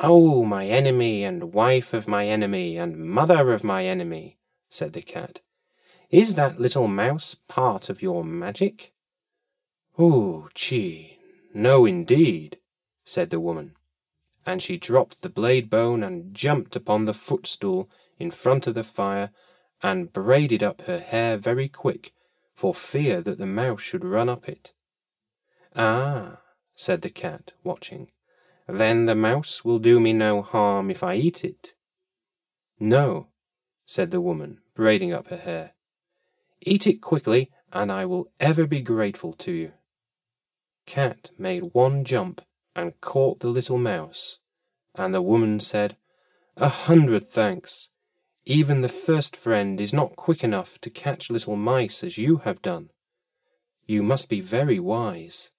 Oh, my enemy, and wife of my enemy, and mother of my enemy, said the cat, is that little mouse part of your magic? Oh, gee, no indeed, said the woman, and she dropped the blade bone and jumped upon the footstool in front of the fire and braided up her hair very quick for fear that the mouse should run up it. Ah, said the cat, watching, then the mouse will do me no harm if I eat it. No, said the woman, braiding up her hair. Eat it quickly, and I will ever be grateful to you. Cat made one jump and caught the little mouse, and the woman said, A hundred thanks. Even the first friend is not quick enough to catch little mice as you have done. You must be very wise.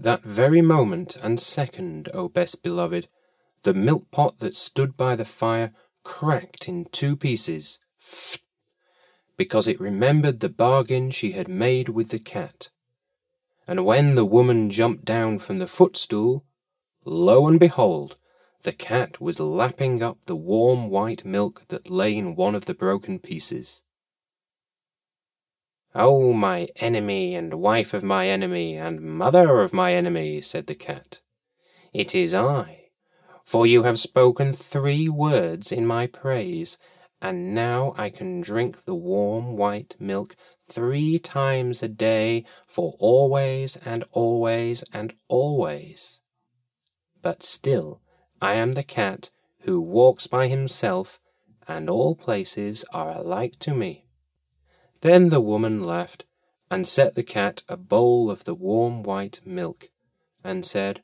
That very moment and second, O best beloved, the milk pot that stood by the fire cracked in two pieces, because it remembered the bargain she had made with the cat. And when the woman jumped down from the footstool, lo and behold, the cat was lapping up the warm white milk that lay in one of the broken pieces. Oh, my enemy, and wife of my enemy, and mother of my enemy, said the cat, it is I, for you have spoken three words in my praise, and now I can drink the warm white milk three times a day for always and always and always. But still I am the cat who walks by himself, and all places are alike to me. Then the woman laughed, and set the cat a bowl of the warm white milk, and said,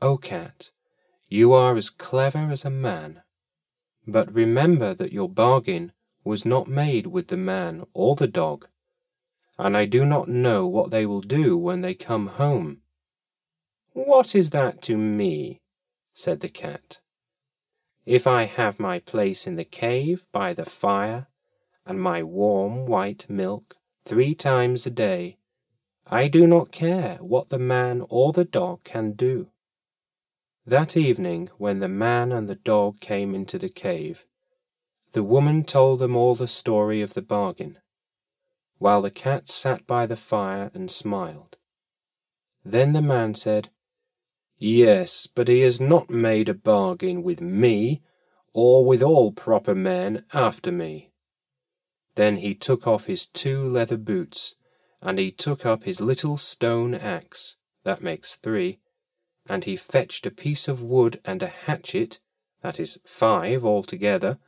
O cat, you are as clever as a man. But remember that your bargain was not made with the man or the dog, and I do not know what they will do when they come home. What is that to me? said the cat. If I have my place in the cave by the fire, and my warm white milk three times a day, I do not care what the man or the dog can do. That evening, when the man and the dog came into the cave, the woman told them all the story of the bargain, while the cat sat by the fire and smiled. Then the man said, Yes, but he has not made a bargain with me, or with all proper men after me. Then he took off his two leather boots, and he took up his little stone axe, that makes three, and he fetched a piece of wood and a hatchet, that is five altogether,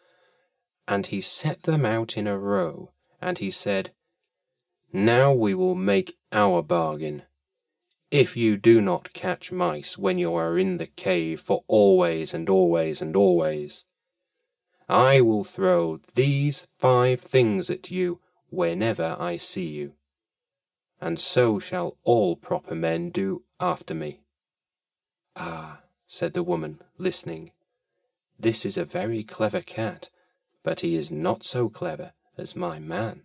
and he set them out in a row, and he said, Now we will make our bargain. If you do not catch mice when you are in the cave for always and always and always, I will throw these five things at you whenever I see you, and so shall all proper men do after me. Ah, said the woman, listening, this is a very clever cat, but he is not so clever as my man.